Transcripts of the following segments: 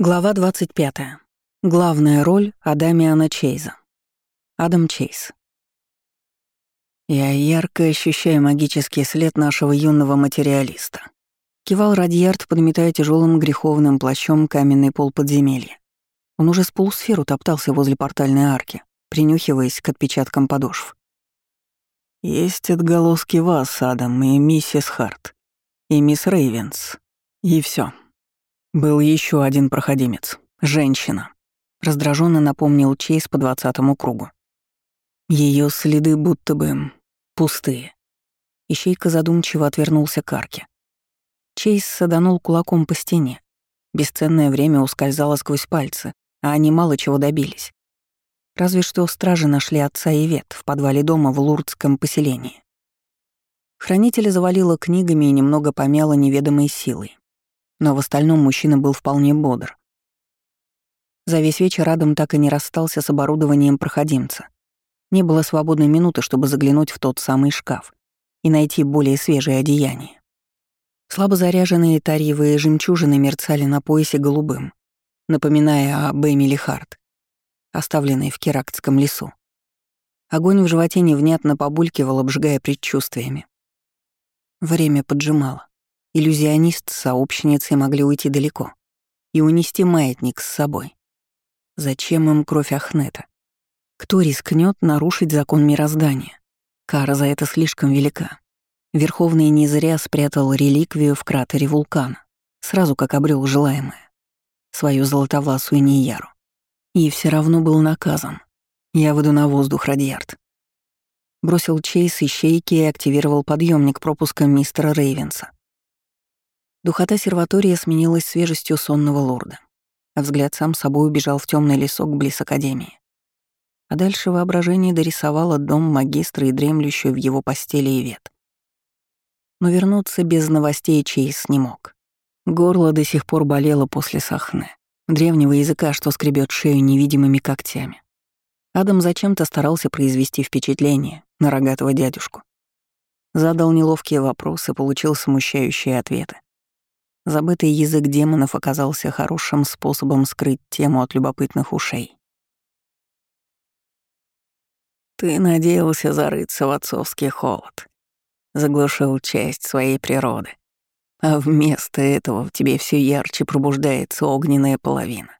Глава 25. Главная роль Адамиана Чейза. Адам Чейз. Я ярко ощущаю магический след нашего юного материалиста. Кивал Радьярд, подметая тяжелым греховным плащом каменный пол подземелья. Он уже с полусферу топтался возле портальной арки, принюхиваясь к отпечаткам подошв. Есть отголоски вас, Адам, и миссис Харт, и мисс Рейвенс, и все. Был еще один проходимец. Женщина. Раздраженно напомнил Чейз по двадцатому кругу. Ее следы будто бы пустые. Ищейка задумчиво отвернулся к арке. Чейз саданул кулаком по стене. Бесценное время ускользало сквозь пальцы, а они мало чего добились. Разве что стражи нашли отца и Вет в подвале дома в Лурдском поселении. Хранителя завалило книгами и немного помяло неведомой силой но в остальном мужчина был вполне бодр. За весь вечер Адам так и не расстался с оборудованием проходимца. Не было свободной минуты, чтобы заглянуть в тот самый шкаф и найти более свежее одеяние. Слабо заряженные тарьевые жемчужины мерцали на поясе голубым, напоминая об Эмили Харт, оставленной в Керактском лесу. Огонь в животе невнятно побулькивал, обжигая предчувствиями. Время поджимало. Иллюзионист с сообщницей могли уйти далеко и унести маятник с собой. Зачем им кровь Ахнета? Кто рискнет нарушить закон мироздания? Кара за это слишком велика. Верховный не зря спрятал реликвию в кратере вулкана, сразу как обрел желаемое, свою золотовласую Нияру. И все равно был наказан. Я выйду на воздух, Радьярд. Бросил Чейз ищейки и активировал подъемник пропуска мистера Рейвенса. Духота серватории сменилась свежестью сонного лорда, а взгляд сам собой убежал в темный лесок близ Академии. А дальше воображение дорисовало дом магистра и дремлющую в его постели и вет. Но вернуться без новостей Чейз не мог. Горло до сих пор болело после сахны, древнего языка, что скребет шею невидимыми когтями. Адам зачем-то старался произвести впечатление на рогатого дядюшку. Задал неловкие вопросы, получил смущающие ответы. Забытый язык демонов оказался хорошим способом скрыть тему от любопытных ушей. «Ты надеялся зарыться в отцовский холод», заглушил часть своей природы. А вместо этого в тебе все ярче пробуждается огненная половина.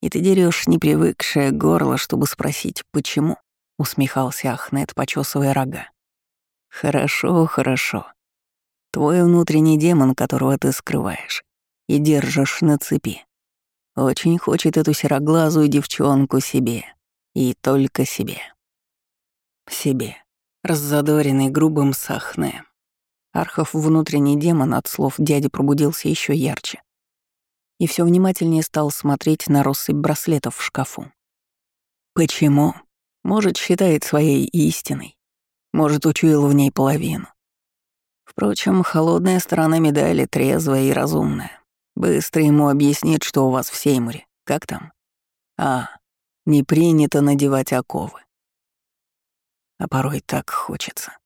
И ты дерешь непривыкшее горло, чтобы спросить, почему, усмехался Ахнет, почесывая рога. Хорошо, хорошо. Твой внутренний демон, которого ты скрываешь и держишь на цепи, очень хочет эту сероглазую девчонку себе. И только себе. Себе. Раззадоренный грубым сахне. Архов внутренний демон от слов дяди пробудился еще ярче. И все внимательнее стал смотреть на россыпь браслетов в шкафу. Почему? Может, считает своей истиной. Может, учуял в ней половину. Впрочем, холодная сторона медали трезвая и разумная. Быстро ему объяснит, что у вас в Сеймуре. Как там? А, не принято надевать оковы. А порой так хочется.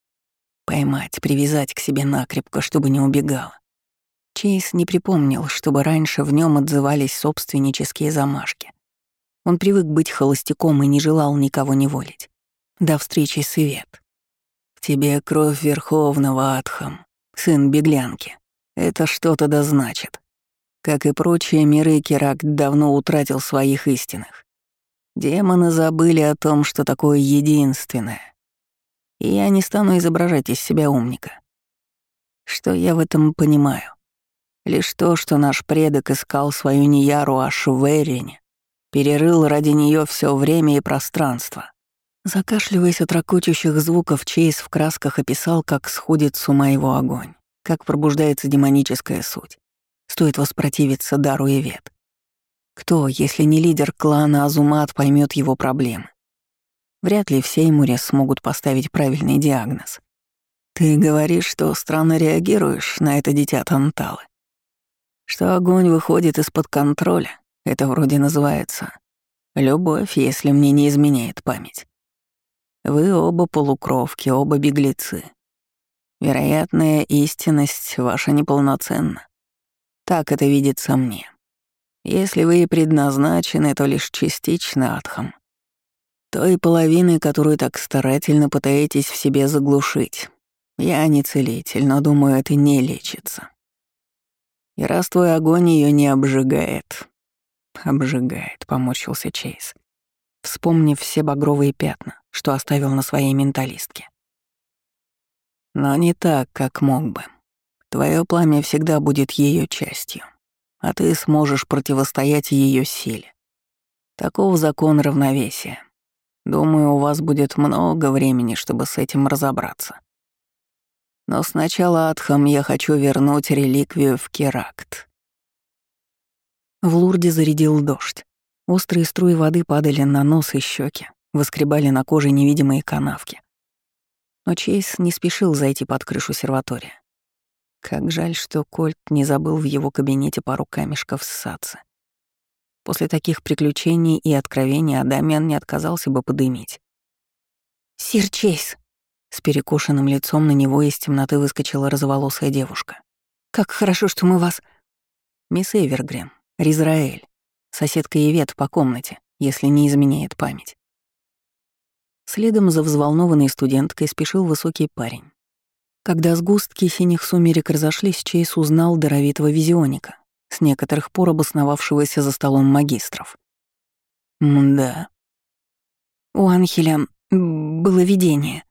Поймать, привязать к себе накрепко, чтобы не убегала. Чейз не припомнил, чтобы раньше в нем отзывались собственнические замашки. Он привык быть холостяком и не желал никого неволить. До встречи с Ивет тебе кровь Верховного Адхам, сын беглянки. Это что-то да значит. Как и прочие миры, Керак давно утратил своих истинных. Демоны забыли о том, что такое единственное. И я не стану изображать из себя умника. Что я в этом понимаю? Лишь то, что наш предок искал свою Нияру аж перерыл ради нее все время и пространство. Закашливаясь от ракочущих звуков, Чейз в красках описал, как сходит с ума его огонь, как пробуждается демоническая суть. Стоит воспротивиться дару и вет. Кто, если не лидер клана Азумат, поймет его проблемы? Вряд ли все Сеймуре смогут поставить правильный диагноз. Ты говоришь, что странно реагируешь на это дитя Танталы. Что огонь выходит из-под контроля. Это вроде называется любовь, если мне не изменяет память. Вы оба полукровки, оба беглецы. Вероятная истинность ваша неполноценна. Так это видится мне. Если вы и предназначены, то лишь частично Атхам. Той половины, которую так старательно пытаетесь в себе заглушить. Я не целитель, но думаю, это не лечится. И раз твой огонь ее не обжигает... Обжигает, поморщился Чейз, вспомнив все багровые пятна, что оставил на своей менталистке. Но не так, как мог бы. Твое пламя всегда будет ее частью, а ты сможешь противостоять ее силе. Таков закон равновесия. Думаю, у вас будет много времени, чтобы с этим разобраться. Но сначала, Атхам, я хочу вернуть реликвию в Керакт. В Лурде зарядил дождь. Острые струи воды падали на нос и щеки, выскребали на коже невидимые канавки. Но Чейз не спешил зайти под крышу серватория. Как жаль, что Кольт не забыл в его кабинете пару камешков с сацы. После таких приключений и откровений Адамиан не отказался бы подымить. «Сир Чейз!» С перекошенным лицом на него из темноты выскочила розоволосая девушка. «Как хорошо, что мы вас...» «Мисс Эвергрен, Ризраэль, соседка Ивет по комнате, если не изменяет память». Следом за взволнованной студенткой спешил высокий парень. Когда сгустки синих сумерек разошлись, Чейз узнал даровитого визионика, с некоторых пор обосновавшегося за столом магистров. Мда. У Анхеля было видение.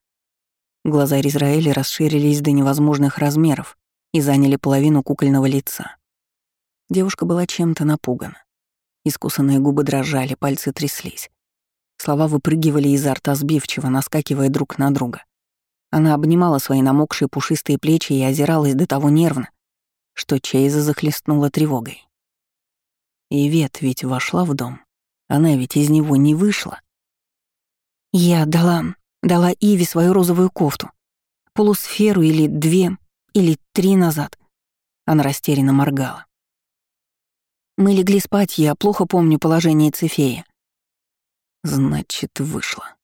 Глаза Ризраэля расширились до невозможных размеров и заняли половину кукольного лица. Девушка была чем-то напугана. Искусанные губы дрожали, пальцы тряслись. Слова выпрыгивали изо рта сбивчиво, наскакивая друг на друга. Она обнимала свои намокшие пушистые плечи и озиралась до того нервно, что Чейза захлестнула тревогой. И Вет ведь вошла в дом. Она ведь из него не вышла. «Я дала Дала Иве свою розовую кофту. Полусферу или две, или три назад. Она растерянно моргала. Мы легли спать, я плохо помню положение Цефея. Значит, вышла.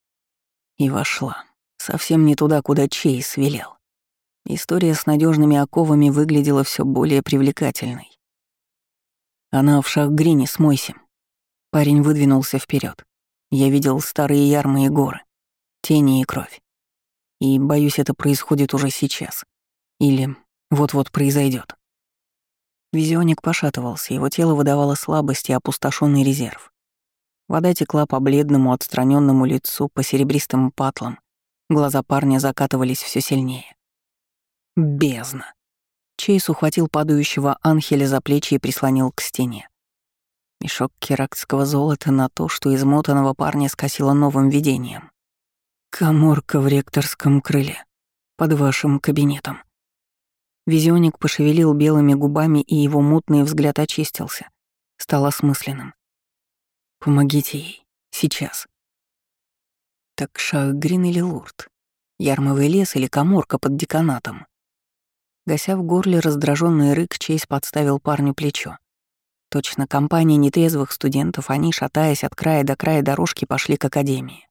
И вошла. Совсем не туда, куда Чейз велел. История с надежными оковами выглядела все более привлекательной. Она в с Мойси. Парень выдвинулся вперед. Я видел старые ярмы и горы тени и кровь. И, боюсь, это происходит уже сейчас. Или вот-вот произойдет. Визионик пошатывался, его тело выдавало слабость и опустошенный резерв. Вода текла по бледному, отстраненному лицу, по серебристым патлам. Глаза парня закатывались все сильнее. Бездна. Чейз ухватил падающего Анхеля за плечи и прислонил к стене. Мешок керактского золота на то, что измотанного парня скосило новым видением. Коморка в ректорском крыле, под вашим кабинетом. Визионик пошевелил белыми губами, и его мутный взгляд очистился, стал осмысленным. «Помогите ей. Сейчас». Так Шахгрин или Лурд? Ярмовый лес или коморка под деканатом? Гася в горле раздраженный рык, Чейз подставил парню плечо. Точно компания нетрезвых студентов, они, шатаясь от края до края дорожки, пошли к академии.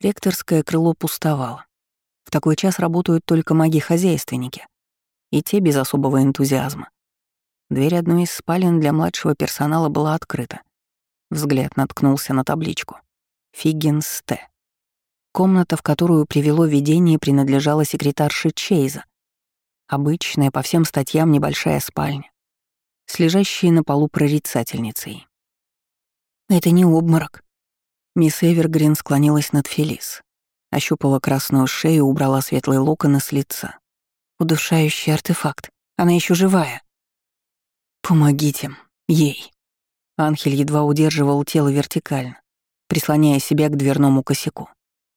Ректорское крыло пустовало. В такой час работают только маги-хозяйственники. И те без особого энтузиазма. Дверь одной из спален для младшего персонала была открыта. Взгляд наткнулся на табличку. Фиггинс Т. Комната, в которую привело видение, принадлежала секретарше Чейза. Обычная, по всем статьям, небольшая спальня, с лежащей на полу прорицательницей. «Это не обморок», Мисс Эвергрин склонилась над Фелис, ощупала красную шею, убрала светлые локоны с лица. Удушающий артефакт. Она еще живая. Помогите ей. Анхель едва удерживал тело вертикально, прислоняя себя к дверному косяку.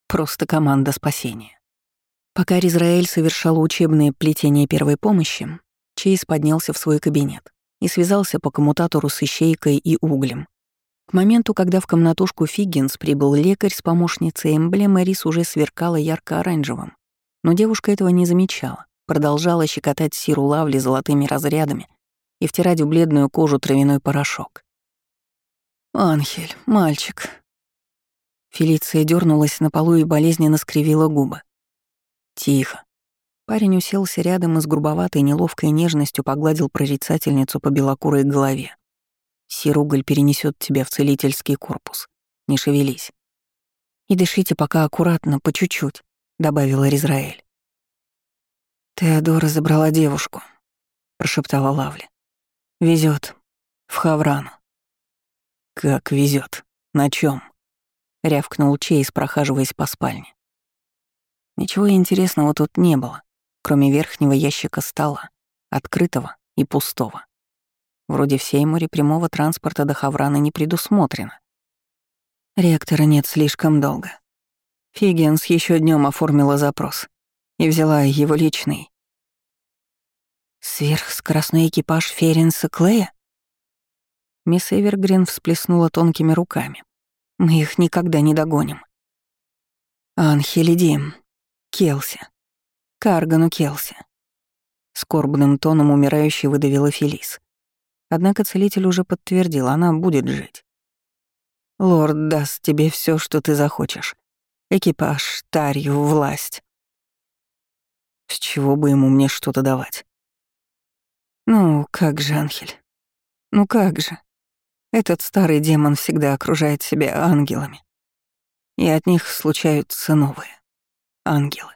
Просто команда спасения. Пока Ризраэль совершал учебное плетение первой помощи, Чейз поднялся в свой кабинет и связался по коммутатору с ищейкой и углем, к моменту, когда в комнатушку Фиггинс прибыл лекарь с помощницей, эмблема рис уже сверкала ярко-оранжевым. Но девушка этого не замечала, продолжала щекотать Сиру Лавли золотыми разрядами и втирать в бледную кожу травяной порошок. «Анхель, мальчик». Фелиция дернулась на полу и болезненно скривила губы. «Тихо». Парень уселся рядом и с грубоватой неловкой нежностью погладил прорицательницу по белокурой голове. Сируголь перенесет тебя в целительский корпус. Не шевелись. И дышите пока аккуратно, по чуть-чуть, добавила Ризраэль. Теодора забрала девушку, прошептала Лавли. Везет в Хаврану. Как везет? На чем? рявкнул Чейз, прохаживаясь по спальне. Ничего интересного тут не было, кроме верхнего ящика стола, открытого и пустого. Вроде в Сеймуре прямого транспорта до Хаврана не предусмотрено. Реактора нет слишком долго. Фигенс еще днем оформила запрос и взяла его личный. Сверхскоростной экипаж Ференса Клея? Мисс Эвергрин всплеснула тонкими руками. Мы их никогда не догоним. Анхели Дим, Келси, Каргану Келси. Скорбным тоном умирающей выдавила Фелис. Однако целитель уже подтвердил, она будет жить. Лорд даст тебе все, что ты захочешь. Экипаж, тарью, власть. С чего бы ему мне что-то давать? Ну, как же, Анхель? Ну как же? Этот старый демон всегда окружает себя ангелами. И от них случаются новые ангелы.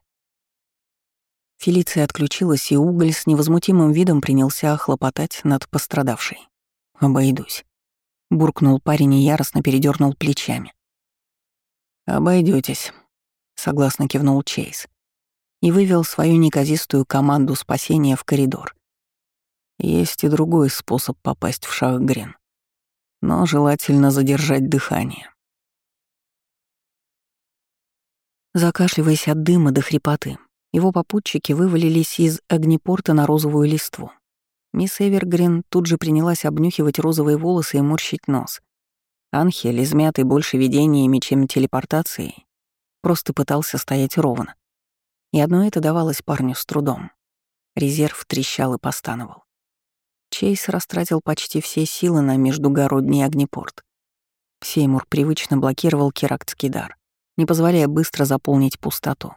Фелиция отключилась, и уголь с невозмутимым видом принялся хлопотать над пострадавшей. «Обойдусь», — буркнул парень и яростно передернул плечами. Обойдетесь, согласно кивнул Чейз и вывел свою неказистую команду спасения в коридор. Есть и другой способ попасть в Шахгрен но желательно задержать дыхание. Закашливаясь от дыма до хрипоты, его попутчики вывалились из огнепорта на розовую листву. Мисс Эвергрин тут же принялась обнюхивать розовые волосы и морщить нос. Анхель, измятый больше видениями, чем телепортацией, просто пытался стоять ровно. И одно это давалось парню с трудом. Резерв трещал и постановал. Чейз растратил почти все силы на междугородний огнепорт. Сеймур привычно блокировал керактский дар, не позволяя быстро заполнить пустоту.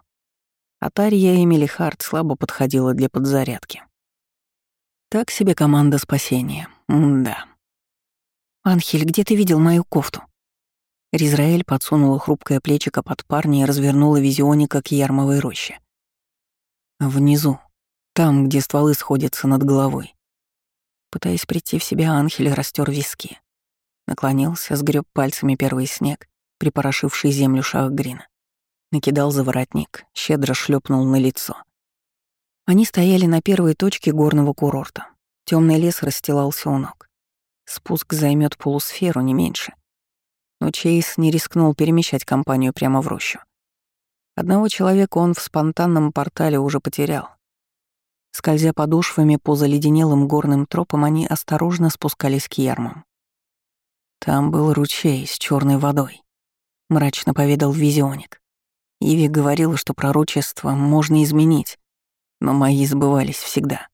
А Тарья Эмили Харт слабо подходила для подзарядки. Так себе команда спасения. М-да. «Анхель, где ты видел мою кофту?» Ризраэль подсунула хрупкое плечико под парня и развернула визионика к ярмовой роще. Внизу, там, где стволы сходятся над головой. Пытаясь прийти в себя, Анхель растер виски. Наклонился, сгреб пальцами первый снег, припорошивший землю Шахгрина. Накидал за воротник, щедро шлепнул на лицо. Они стояли на первой точке горного курорта. Темный лес расстилался у ног. Спуск займет полусферу, не меньше. Но Чейз не рискнул перемещать компанию прямо в рощу. Одного человека он в спонтанном портале уже потерял, Скользя подошвами по заледенелым горным тропам, они осторожно спускались к ярмам. Там был ручей с черной водой, мрачно поведал визионик. Иви говорила, что пророчество можно изменить, но мои сбывались всегда.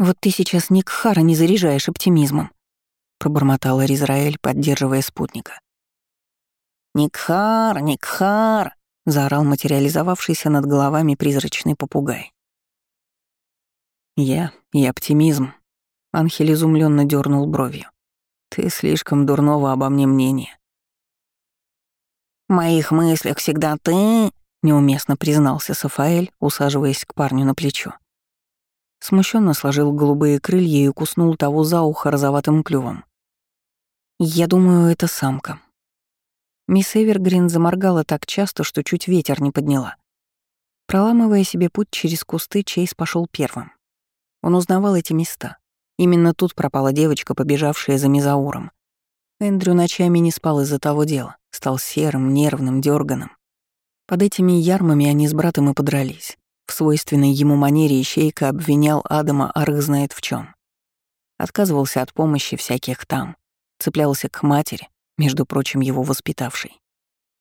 «Вот ты сейчас Никхара не заряжаешь оптимизмом», — пробормотала Ризраэль, поддерживая спутника. «Никхар, Никхар!» — заорал материализовавшийся над головами призрачный попугай. Я и оптимизм. Анхель изумленно дернул бровью. Ты слишком дурного обо мне мнения. В моих мыслях всегда ты, неуместно признался Сафаэль, усаживаясь к парню на плечо. Смущенно сложил голубые крылья и укуснул того за ухо розоватым клювом. «Я думаю, это самка». Мисс Эвергрин заморгала так часто, что чуть ветер не подняла. Проламывая себе путь через кусты, Чейз пошел первым. Он узнавал эти места. Именно тут пропала девочка, побежавшая за Мизауром. Эндрю ночами не спал из-за того дела, стал серым, нервным, дерганым. Под этими ярмами они с братом и подрались. В свойственной ему манере Ищейка обвинял Адама Арх знает в чем. Отказывался от помощи всяких там, цеплялся к матери, между прочим, его воспитавшей.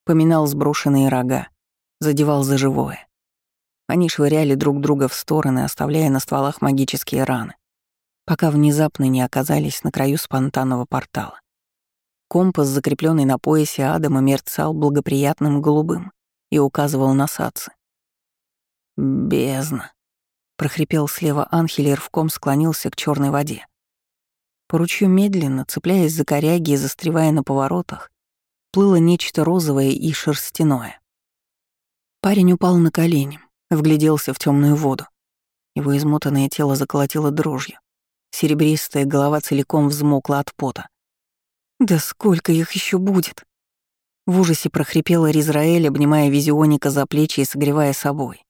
Поминал сброшенные рога, задевал за живое. Они швыряли друг друга в стороны, оставляя на стволах магические раны, пока внезапно не оказались на краю спонтанного портала. Компас, закрепленный на поясе Адама, мерцал благоприятным голубым и указывал на сацы. «Бездна!» — прохрипел слева Анхель и рывком склонился к черной воде. По ручью медленно, цепляясь за коряги и застревая на поворотах, плыло нечто розовое и шерстяное. Парень упал на колени, вгляделся в темную воду. Его измотанное тело заколотило дрожью. Серебристая голова целиком взмокла от пота. «Да сколько их еще будет?» В ужасе прохрипела Ризраэль, обнимая визионика за плечи и согревая собой.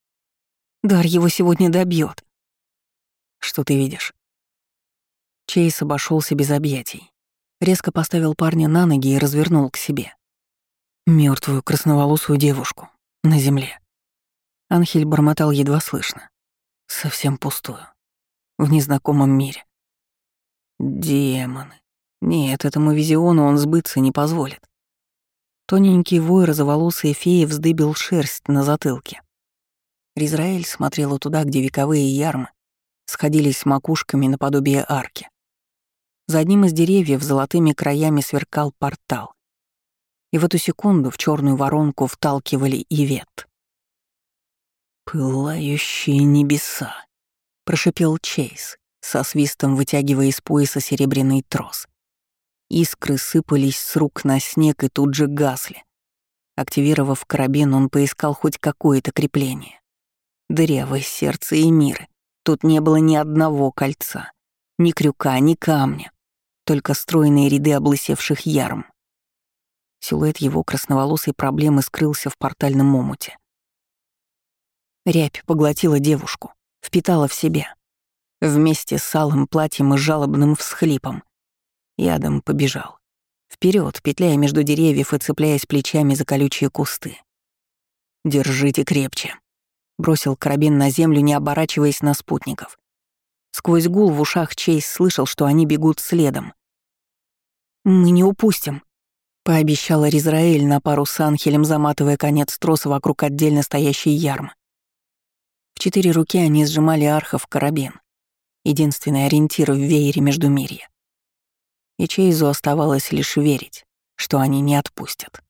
«Дар его сегодня добьет. «Что ты видишь?» Чейз обошелся без объятий. Резко поставил парня на ноги и развернул к себе. Мертвую красноволосую девушку на земле. Анхель бормотал едва слышно. Совсем пустую. В незнакомом мире. Демоны. Нет, этому визиону он сбыться не позволит. Тоненький вой розоволосой феи вздыбил шерсть на затылке. Ризраэль смотрела туда, где вековые ярмы сходились макушками наподобие арки. За одним из деревьев золотыми краями сверкал портал. И в эту секунду в черную воронку вталкивали Ивет. «Пылающие небеса», — прошипел Чейз, со свистом вытягивая из пояса серебряный трос. Искры сыпались с рук на снег и тут же гасли. Активировав карабин, он поискал хоть какое-то крепление. Дырявое сердце и миры. Тут не было ни одного кольца, ни крюка, ни камня, только стройные ряды облысевших ярм. Силуэт его красноволосой проблемы скрылся в портальном омуте. Рябь поглотила девушку, впитала в себя. Вместе с алым платьем и жалобным всхлипом. Ядом побежал. Вперед, петляя между деревьев и цепляясь плечами за колючие кусты. «Держите крепче», — бросил карабин на землю, не оборачиваясь на спутников. Сквозь гул в ушах Чейз слышал, что они бегут следом. «Мы не упустим», — пообещала Ризраэль на пару с Анхелем, заматывая конец троса вокруг отдельно стоящей ярмы. Четыре руки они сжимали архов карабин, единственный ориентир в веере между Междумирья. И Чейзу оставалось лишь верить, что они не отпустят.